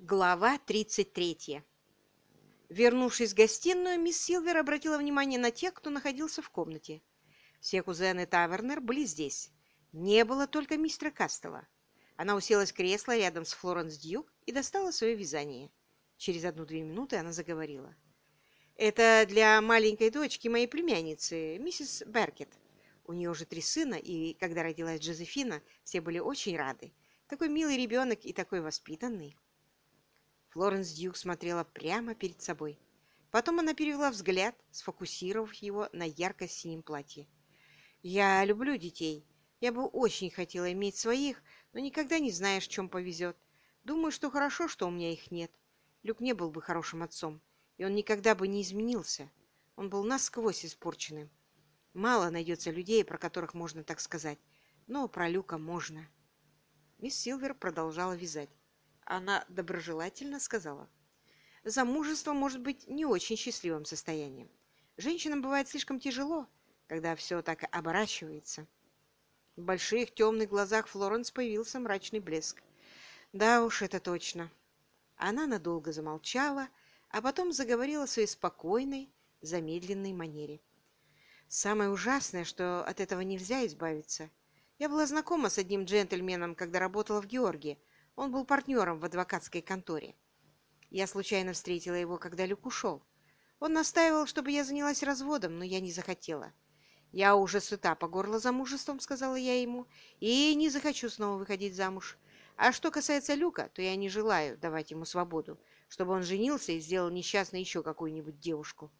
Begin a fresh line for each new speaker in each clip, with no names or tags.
Глава 33. Вернувшись в гостиную, мисс Силвер обратила внимание на тех, кто находился в комнате. Все кузены Тавернер были здесь. Не было только мистера Кастела. Она уселась в кресло рядом с Флоренс Дьюк и достала свое вязание. Через одну-две минуты она заговорила. «Это для маленькой дочки моей племянницы, миссис Беркет. У нее уже три сына, и когда родилась Джозефина, все были очень рады. Такой милый ребенок и такой воспитанный». Флоренс Дьюк смотрела прямо перед собой. Потом она перевела взгляд, сфокусировав его на ярко-синем платье. «Я люблю детей. Я бы очень хотела иметь своих, но никогда не знаешь, в чем повезет. Думаю, что хорошо, что у меня их нет. Люк не был бы хорошим отцом, и он никогда бы не изменился. Он был насквозь испорченным. Мало найдется людей, про которых можно так сказать, но про Люка можно». Мисс Силвер продолжала вязать. Она доброжелательно сказала. Замужество может быть не очень счастливым состоянием. Женщинам бывает слишком тяжело, когда все так оборачивается. В больших темных глазах Флоренс появился мрачный блеск. Да уж, это точно. Она надолго замолчала, а потом заговорила в своей спокойной, замедленной манере. Самое ужасное, что от этого нельзя избавиться. Я была знакома с одним джентльменом, когда работала в Георгии, он был партнером в адвокатской конторе. Я случайно встретила его, когда Люк ушел. Он настаивал, чтобы я занялась разводом, но я не захотела. «Я уже сыта по горло замужеством», — сказала я ему, «и не захочу снова выходить замуж. А что касается Люка, то я не желаю давать ему свободу, чтобы он женился и сделал несчастной еще какую-нибудь девушку».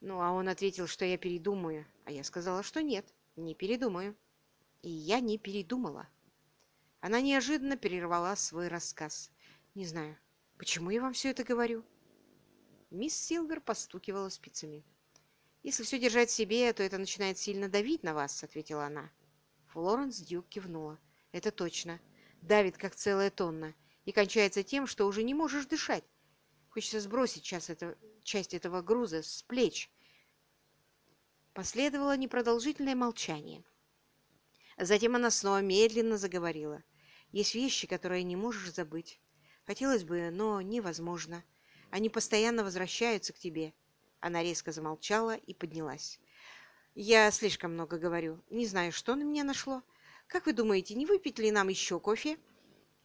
Ну, а он ответил, что я передумаю, а я сказала, что нет, не передумаю. И я не передумала. Она неожиданно перервала свой рассказ. «Не знаю, почему я вам все это говорю?» Мисс Силвер постукивала спицами. «Если все держать себе, то это начинает сильно давить на вас», — ответила она. Флоренс Дюк кивнула. «Это точно. Давит, как целая тонна, и кончается тем, что уже не можешь дышать. Хочется сбросить час это, часть этого груза с плеч». Последовало непродолжительное молчание. Затем она снова медленно заговорила. Есть вещи, которые не можешь забыть. Хотелось бы, но невозможно. Они постоянно возвращаются к тебе. Она резко замолчала и поднялась. Я слишком много говорю. Не знаю, что на меня нашло. Как вы думаете, не выпить ли нам еще кофе?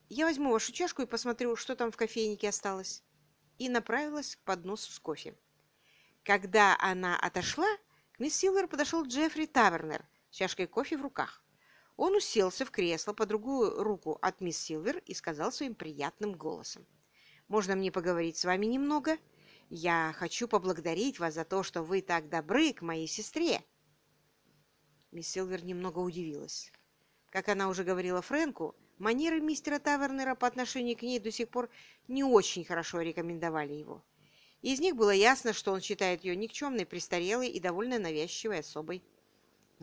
Я возьму вашу чашку и посмотрю, что там в кофейнике осталось. И направилась к подносу с кофе. Когда она отошла, к мисс Силвер подошел Джеффри Тавернер с чашкой кофе в руках. Он уселся в кресло по другую руку от мисс Силвер и сказал своим приятным голосом. «Можно мне поговорить с вами немного? Я хочу поблагодарить вас за то, что вы так добры к моей сестре». Мисс Силвер немного удивилась. Как она уже говорила Фрэнку, манеры мистера Тавернера по отношению к ней до сих пор не очень хорошо рекомендовали его. Из них было ясно, что он считает ее никчемной, престарелой и довольно навязчивой особой.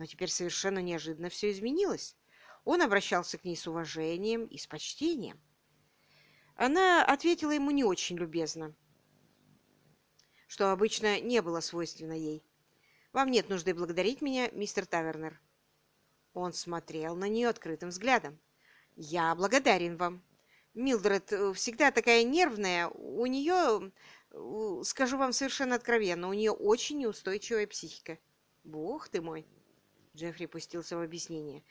Но теперь совершенно неожиданно все изменилось. Он обращался к ней с уважением и с почтением. Она ответила ему не очень любезно, что обычно не было свойственно ей. «Вам нет нужды благодарить меня, мистер Тавернер». Он смотрел на нее открытым взглядом. «Я благодарен вам. Милдред э, всегда такая нервная. У нее, э, скажу вам совершенно откровенно, у нее очень неустойчивая психика. Бог ты мой!» Джеффри пустился в объяснение.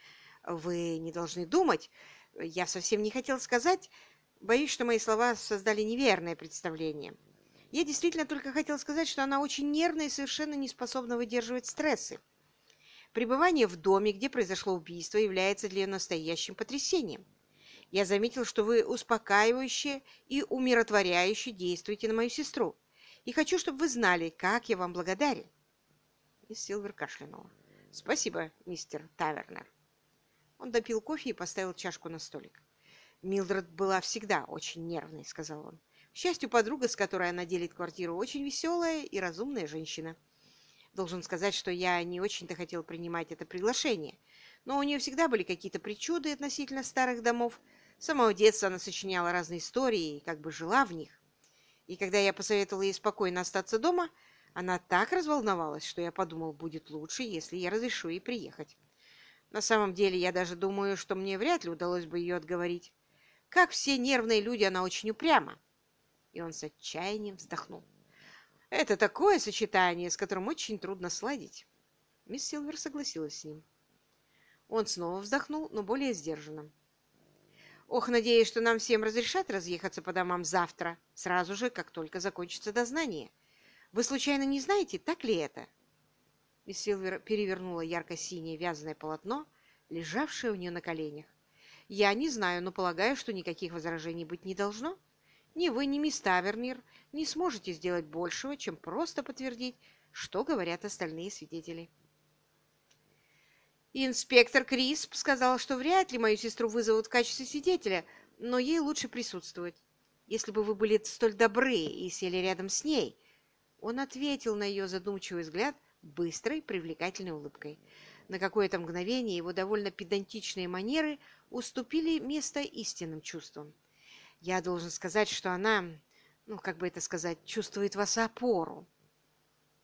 «Вы не должны думать. Я совсем не хотел сказать. Боюсь, что мои слова создали неверное представление. Я действительно только хотел сказать, что она очень нервная и совершенно не способна выдерживать стрессы. Пребывание в доме, где произошло убийство, является для нее настоящим потрясением. Я заметил, что вы успокаивающе и умиротворяюще действуете на мою сестру. И хочу, чтобы вы знали, как я вам благодарен. И Силвер кашлянула. «Спасибо, мистер Тавернер». Он допил кофе и поставил чашку на столик. «Милдред была всегда очень нервной», — сказал он. «К счастью, подруга, с которой она делит квартиру, очень веселая и разумная женщина. Должен сказать, что я не очень-то хотел принимать это приглашение, но у нее всегда были какие-то причуды относительно старых домов. С самого детства она сочиняла разные истории и как бы жила в них. И когда я посоветовала ей спокойно остаться дома, она так разволновалась, что я подумал, будет лучше, если я разрешу ей приехать. На самом деле, я даже думаю, что мне вряд ли удалось бы ее отговорить. Как все нервные люди, она очень упряма. И он с отчаянием вздохнул. Это такое сочетание, с которым очень трудно сладить. Мисс Силвер согласилась с ним. Он снова вздохнул, но более сдержанно. «Ох, надеюсь, что нам всем разрешат разъехаться по домам завтра, сразу же, как только закончится дознание. Вы случайно не знаете, так ли это?» Мисс Силвер перевернула ярко-синее вязаное полотно, лежавшее у нее на коленях. «Я не знаю, но полагаю, что никаких возражений быть не должно. Ни вы, ни мисс Тавернер не сможете сделать большего, чем просто подтвердить, что говорят остальные свидетели». Инспектор Крисп сказал, что вряд ли мою сестру вызовут в качестве свидетеля, но ей лучше присутствовать. Если бы вы были столь добры и сели рядом с ней. Он ответил на ее задумчивый взгляд быстрой, привлекательной улыбкой. На какое-то мгновение его довольно педантичные манеры уступили место истинным чувствам. Я должен сказать, что она, ну, как бы это сказать, чувствует вас опору.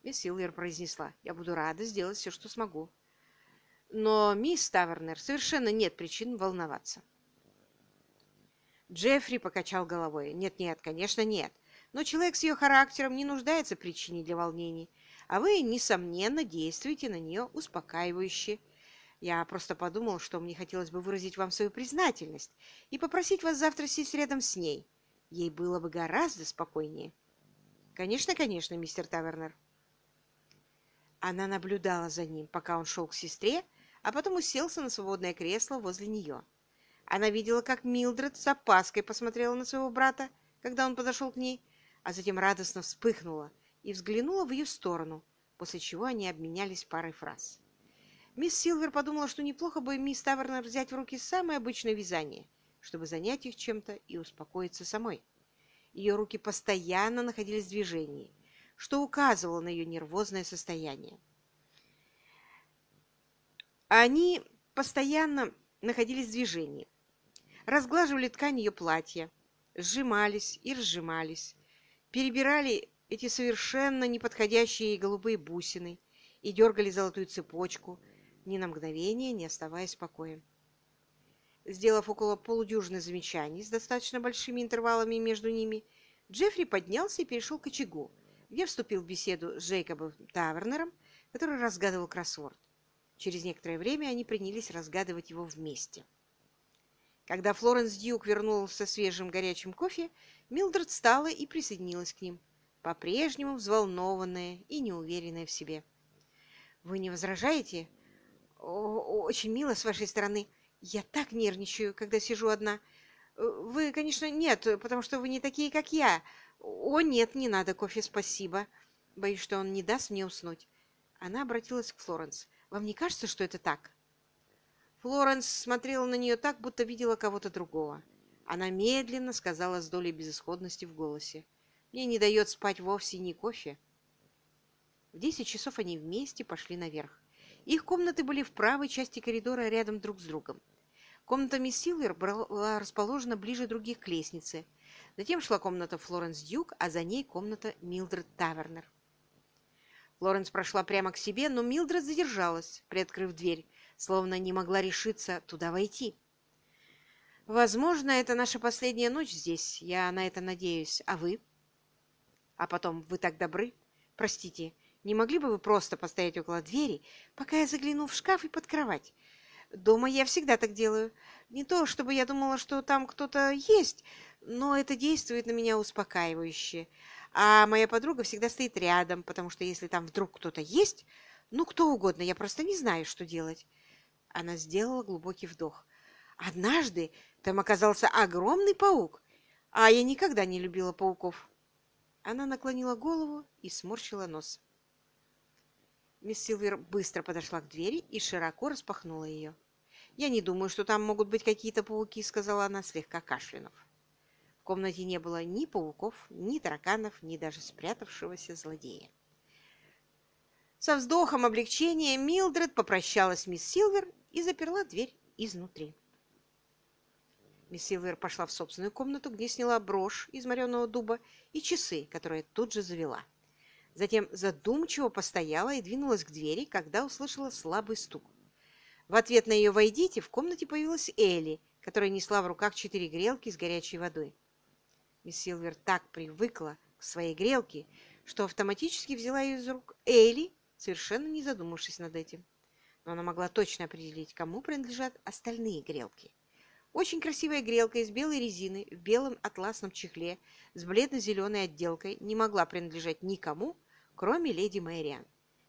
Мисс Силвер произнесла, я буду рада сделать все, что смогу. Но мисс Тавернер совершенно нет причин волноваться. Джеффри покачал головой. Нет-нет, конечно, нет. Но человек с ее характером не нуждается в причине для волнений, а вы, несомненно, действуете на нее успокаивающе. Я просто подумал, что мне хотелось бы выразить вам свою признательность и попросить вас завтра сесть рядом с ней. Ей было бы гораздо спокойнее. Конечно, конечно, мистер Тавернер. Она наблюдала за ним, пока он шел к сестре, а потом уселся на свободное кресло возле нее. Она видела, как Милдред с опаской посмотрела на своего брата, когда он подошел к ней, а затем радостно вспыхнула и взглянула в ее сторону, после чего они обменялись парой фраз. Мисс Силвер подумала, что неплохо бы мисс Тавернер взять в руки самое обычное вязание, чтобы занять их чем-то и успокоиться самой. Ее руки постоянно находились в движении, что указывало на ее нервозное состояние. Они постоянно находились в движении, разглаживали ткань ее платья, сжимались и разжимались, перебирали эти совершенно неподходящие голубые бусины и дергали золотую цепочку, ни на мгновение не оставаясь в покое. Сделав около полудюжины замечаний с достаточно большими интервалами между ними, Джеффри поднялся и перешел к очагу, где вступил в беседу с Джейкобом Тавернером, который разгадывал кроссворд. Через некоторое время они принялись разгадывать его вместе. Когда Флоренс Дьюк вернулся свежим горячим кофе, Милдред встала и присоединилась к ним, по-прежнему взволнованная и неуверенная в себе. «Вы не возражаете? О, очень мило с вашей стороны. Я так нервничаю, когда сижу одна. Вы, конечно, нет, потому что вы не такие, как я. О, нет, не надо кофе, спасибо. Боюсь, что он не даст мне уснуть». Она обратилась к Флоренс. Вам не кажется, что это так?» Флоренс смотрела на нее так, будто видела кого-то другого. Она медленно сказала с долей безысходности в голосе. «Мне не дает спать вовсе ни кофе». В десять часов они вместе пошли наверх. Их комнаты были в правой части коридора рядом друг с другом. Комната мисс Силвер была расположена ближе других к лестнице. Затем шла комната Флоренс Дьюк, а за ней комната Милдред Тавернер. Лоренс прошла прямо к себе, но Милдред задержалась, приоткрыв дверь, словно не могла решиться туда войти. «Возможно, это наша последняя ночь здесь. Я на это надеюсь. А вы?» «А потом, вы так добры. Простите, не могли бы вы просто постоять около двери, пока я загляну в шкаф и под кровать? Дома я всегда так делаю. Не то, чтобы я думала, что там кто-то есть, но это действует на меня успокаивающе. А моя подруга всегда стоит рядом, потому что если там вдруг кто-то есть, ну, кто угодно, я просто не знаю, что делать. Она сделала глубокий вдох. Однажды там оказался огромный паук, а я никогда не любила пауков. Она наклонила голову и сморщила нос. Мисс Силвер быстро подошла к двери и широко распахнула ее. «Я не думаю, что там могут быть какие-то пауки», — сказала она, слегка кашлянув комнате не было ни пауков, ни тараканов, ни даже спрятавшегося злодея. Со вздохом облегчения Милдред попрощалась с мисс Силвер и заперла дверь изнутри. Мисс Силвер пошла в собственную комнату, где сняла брошь из мореного дуба и часы, которые тут же завела. Затем задумчиво постояла и двинулась к двери, когда услышала слабый стук. В ответ на ее «Войдите» в комнате появилась Элли, которая несла в руках четыре грелки с горячей водой. Мисс Силвер так привыкла к своей грелке, что автоматически взяла ее из рук Эйли, совершенно не задумавшись над этим. Но она могла точно определить, кому принадлежат остальные грелки. Очень красивая грелка из белой резины в белом атласном чехле с бледно-зеленой отделкой не могла принадлежать никому, кроме леди Мэриан.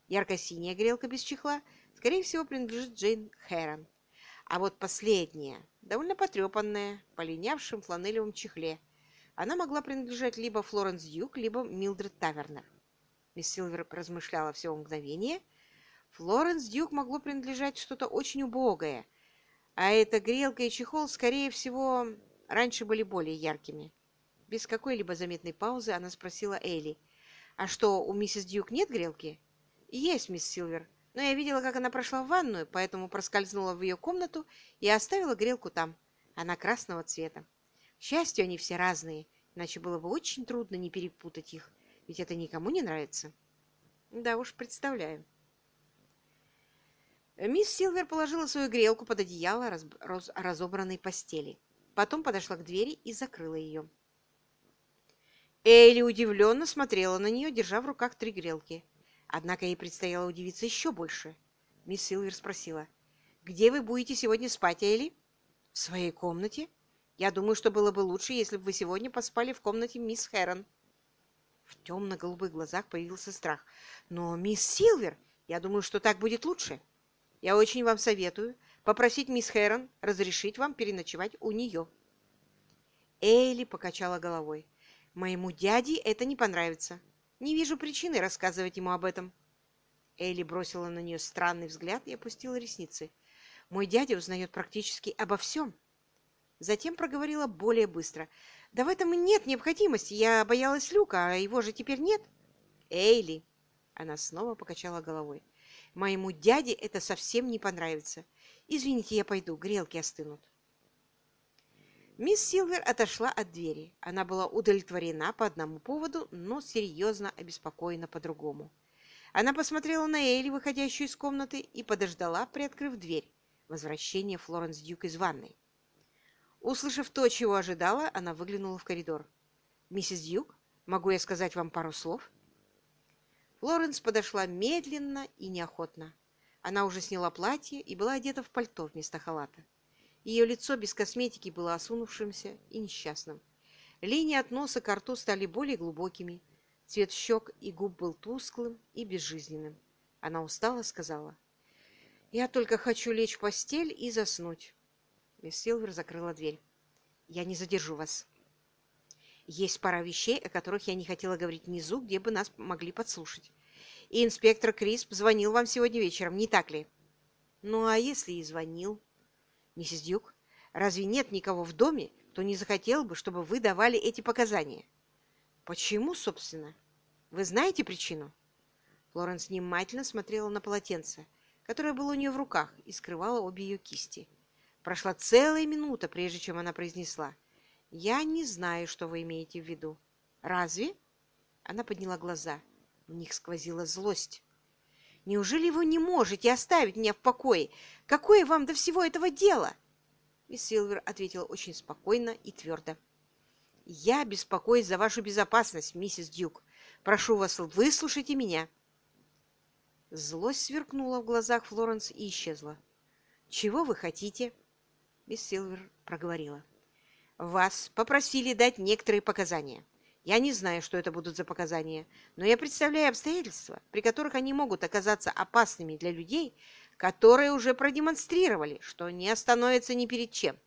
Ярко-синяя грелка без чехла, скорее всего, принадлежит Джейн Хэрон. А вот последняя, довольно потрепанная, полинявшим фланелевом чехле, она могла принадлежать либо Флоренс Дьюк, либо Милдред Тавернер. Мисс Силвер размышляла всего мгновение. Флоренс Дьюк могло принадлежать что-то очень убогое, а эта грелка и чехол, скорее всего, раньше были более яркими. Без какой-либо заметной паузы она спросила Элли, «А что, у миссис Дьюк нет грелки?» «Есть, мисс Силвер, но я видела, как она прошла в ванную, поэтому проскользнула в ее комнату и оставила грелку там. Она красного цвета. К счастью, они все разные, иначе было бы очень трудно не перепутать их, ведь это никому не нравится. Да уж, представляю. Мисс Силвер положила свою грелку под одеяло раз, раз, разобранной постели. Потом подошла к двери и закрыла ее. Элли удивленно смотрела на нее, держа в руках три грелки. Однако ей предстояло удивиться еще больше. Мисс Силвер спросила, «Где вы будете сегодня спать, Элли?» «В своей комнате?» Я думаю, что было бы лучше, если бы вы сегодня поспали в комнате мисс Хэрон. В темно-голубых глазах появился страх. Но, мисс Силвер, я думаю, что так будет лучше. Я очень вам советую попросить мисс Хэрон разрешить вам переночевать у нее. Эйли покачала головой. Моему дяде это не понравится. Не вижу причины рассказывать ему об этом. Эйли бросила на нее странный взгляд и опустила ресницы. Мой дядя узнает практически обо всем. Затем проговорила более быстро. «Да в этом и нет необходимости. Я боялась Люка, а его же теперь нет». «Эйли!» Она снова покачала головой. «Моему дяде это совсем не понравится. Извините, я пойду, грелки остынут». Мисс Силвер отошла от двери. Она была удовлетворена по одному поводу, но серьезно обеспокоена по другому. Она посмотрела на Эйли, выходящую из комнаты, и подождала, приоткрыв дверь. Возвращение Флоренс Дюк из ванной. Услышав то, чего ожидала, она выглянула в коридор. «Миссис Дьюк, могу я сказать вам пару слов?» Флоренс подошла медленно и неохотно. Она уже сняла платье и была одета в пальто вместо халата. Ее лицо без косметики было осунувшимся и несчастным. Линии от носа к рту стали более глубокими. Цвет щек и губ был тусклым и безжизненным. Она устало сказала, «Я только хочу лечь в постель и заснуть. Мисс Силвер закрыла дверь. «Я не задержу вас. Есть пара вещей, о которых я не хотела говорить внизу, где бы нас могли подслушать. И инспектор Крисп звонил вам сегодня вечером, не так ли?» «Ну, а если и звонил?» «Миссис Дюк, разве нет никого в доме, кто не захотел бы, чтобы вы давали эти показания?» «Почему, собственно? Вы знаете причину?» Флоренс внимательно смотрела на полотенце, которое было у нее в руках и скрывало обе ее кисти. Прошла целая минута, прежде чем она произнесла. «Я не знаю, что вы имеете в виду». «Разве?» Она подняла глаза. В них сквозила злость. «Неужели вы не можете оставить меня в покое? Какое вам до всего этого дело?» Мисс Силвер ответила очень спокойно и твердо. «Я беспокоюсь за вашу безопасность, миссис Дюк. Прошу вас, выслушайте меня». Злость сверкнула в глазах Флоренс и исчезла. «Чего вы хотите?» Мисс Силвер проговорила. «Вас попросили дать некоторые показания. Я не знаю, что это будут за показания, но я представляю обстоятельства, при которых они могут оказаться опасными для людей, которые уже продемонстрировали, что не остановятся ни перед чем.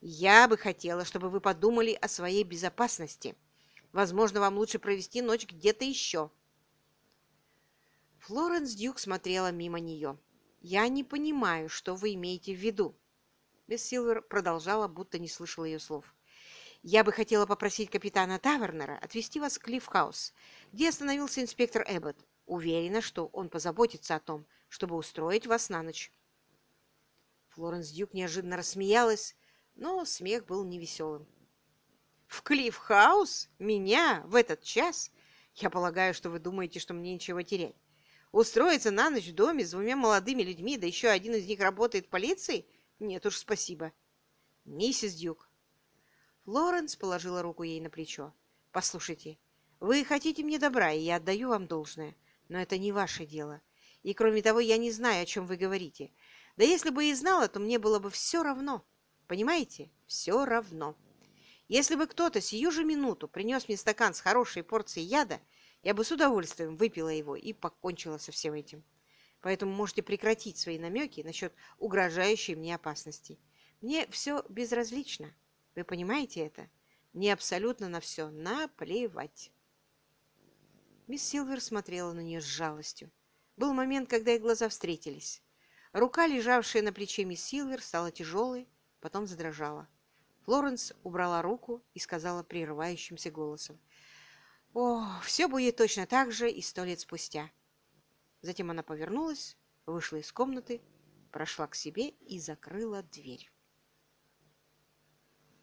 Я бы хотела, чтобы вы подумали о своей безопасности. Возможно, вам лучше провести ночь где-то еще». Флоренс Дюк смотрела мимо нее. «Я не понимаю, что вы имеете в виду», Мисс Силвер продолжала, будто не слышала ее слов. «Я бы хотела попросить капитана Тавернера отвезти вас в Клиффхаус, где остановился инспектор Эббот. Уверена, что он позаботится о том, чтобы устроить вас на ночь». Флоренс Дюк неожиданно рассмеялась, но смех был невеселым. «В Клиффхаус? Меня? В этот час? Я полагаю, что вы думаете, что мне ничего терять. Устроиться на ночь в доме с двумя молодыми людьми, да еще один из них работает в полиции – нет уж, спасибо. Миссис Дюк. Флоренс положила руку ей на плечо. «Послушайте, вы хотите мне добра, и я отдаю вам должное, но это не ваше дело. И кроме того, я не знаю, о чем вы говорите. Да если бы и знала, то мне было бы все равно. Понимаете? Все равно. Если бы кто-то сию же минуту принес мне стакан с хорошей порцией яда, я бы с удовольствием выпила его и покончила со всем этим. Поэтому можете прекратить свои намеки насчет угрожающей мне опасности. Мне все безразлично. Вы понимаете это? Мне абсолютно на все наплевать. Мисс Силвер смотрела на нее с жалостью. Был момент, когда их глаза встретились. Рука, лежавшая на плече мисс Силвер, стала тяжелой, потом задрожала. Флоренс убрала руку и сказала прерывающимся голосом. «О, все будет точно так же и сто лет спустя». Затем она повернулась, вышла из комнаты, прошла к себе и закрыла дверь.